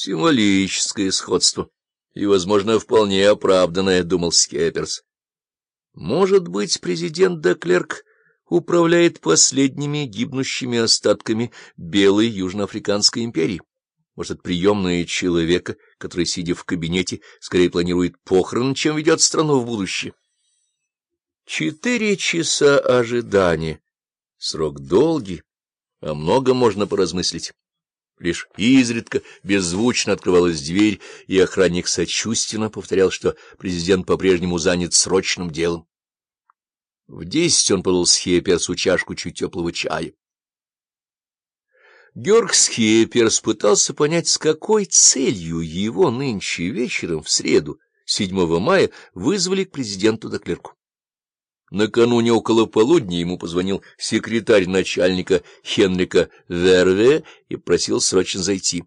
Символическое сходство и, возможно, вполне оправданное, — думал Скепперс. Может быть, президент Деклерк управляет последними гибнущими остатками белой Южноафриканской империи. Может, это приемная человека, который, сидя в кабинете, скорее планирует похороны, чем ведет страну в будущее. Четыре часа ожидания. Срок долгий, о многом можно поразмыслить. Лишь изредка беззвучно открывалась дверь, и охранник сочувственно повторял, что президент по-прежнему занят срочным делом. В десять он подал Схеперсу чашку чуть теплого чая. Георг Схеперс пытался понять, с какой целью его нынче вечером, в среду, 7 мая, вызвали к президенту Доклерку. Накануне около полудня ему позвонил секретарь начальника Хенрика Верве и просил срочно зайти.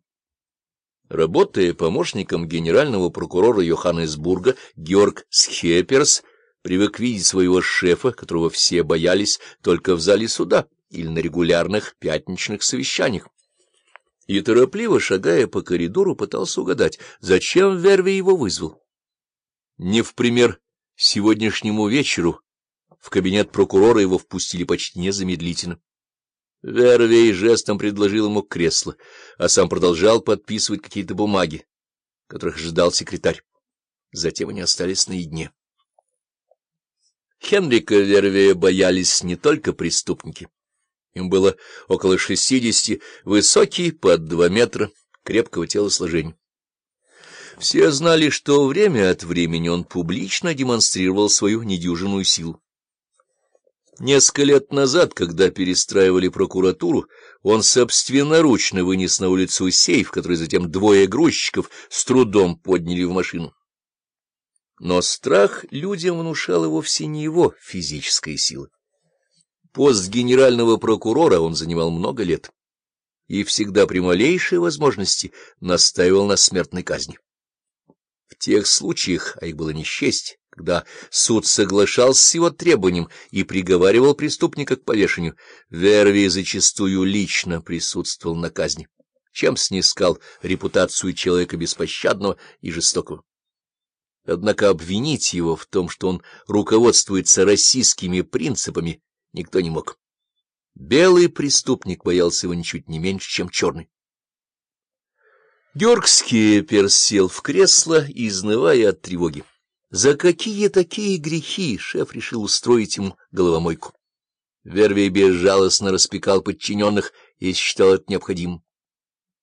Работая помощником генерального прокурора Йоханнесбурга, Георг Схеперс привык видеть своего шефа, которого все боялись, только в зале суда или на регулярных пятничных совещаниях. И, торопливо шагая по коридору, пытался угадать, зачем Верве его вызвал. Не в пример сегодняшнему вечеру в кабинет прокурора его впустили почти незамедлительно. Вервей жестом предложил ему кресло, а сам продолжал подписывать какие-то бумаги, которых ждал секретарь. Затем они остались наедине. Хенрика Вервея боялись не только преступники. Им было около шестидесяти, высокий, под два метра, крепкого телосложения. Все знали, что время от времени он публично демонстрировал свою недюжинную силу. Несколько лет назад, когда перестраивали прокуратуру, он собственноручно вынес на улицу сейф, который затем двое грузчиков с трудом подняли в машину. Но страх людям внушала вовсе не его физическая сила. Пост генерального прокурора он занимал много лет и всегда при малейшей возможности настаивал на смертной казни. В тех случаях, а их было не счесть, когда суд соглашался с его требованием и приговаривал преступника к повешению, Верви зачастую лично присутствовал на казни, чем снискал репутацию человека беспощадного и жестокого. Однако обвинить его в том, что он руководствуется российскими принципами, никто не мог. Белый преступник боялся его ничуть не меньше, чем черный. Георг Скепер в кресло, изнывая от тревоги. За какие такие грехи шеф решил устроить ему головомойку? Вервей безжалостно распекал подчиненных и считал это необходимым.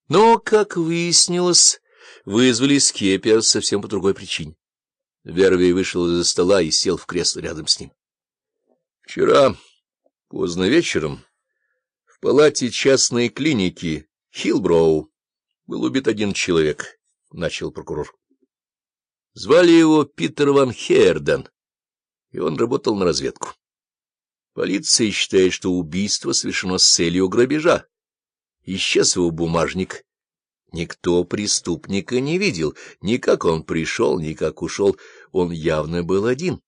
Но, как выяснилось, вызвали Скепер совсем по другой причине. Вервей вышел из-за стола и сел в кресло рядом с ним. Вчера, поздно вечером, в палате частной клиники Хилброу был убит один человек, — начал прокурор. Звали его Питер Ван Херден, и он работал на разведку. Полиция считает, что убийство совершено с целью грабежа. Исчез его бумажник. Никто преступника не видел, ни как он пришел, ни как ушел. Он явно был один.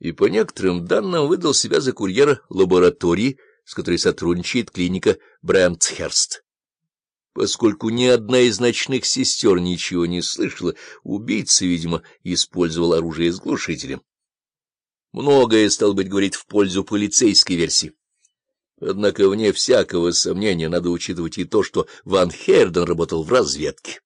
И по некоторым данным выдал себя за курьера лаборатории, с которой сотрудничает клиника Брентхерст. Поскольку ни одна из ночных сестер ничего не слышала, убийца, видимо, использовал оружие с глушителем. Многое, стал быть, говорить в пользу полицейской версии. Однако, вне всякого сомнения, надо учитывать и то, что Ван Херден работал в разведке.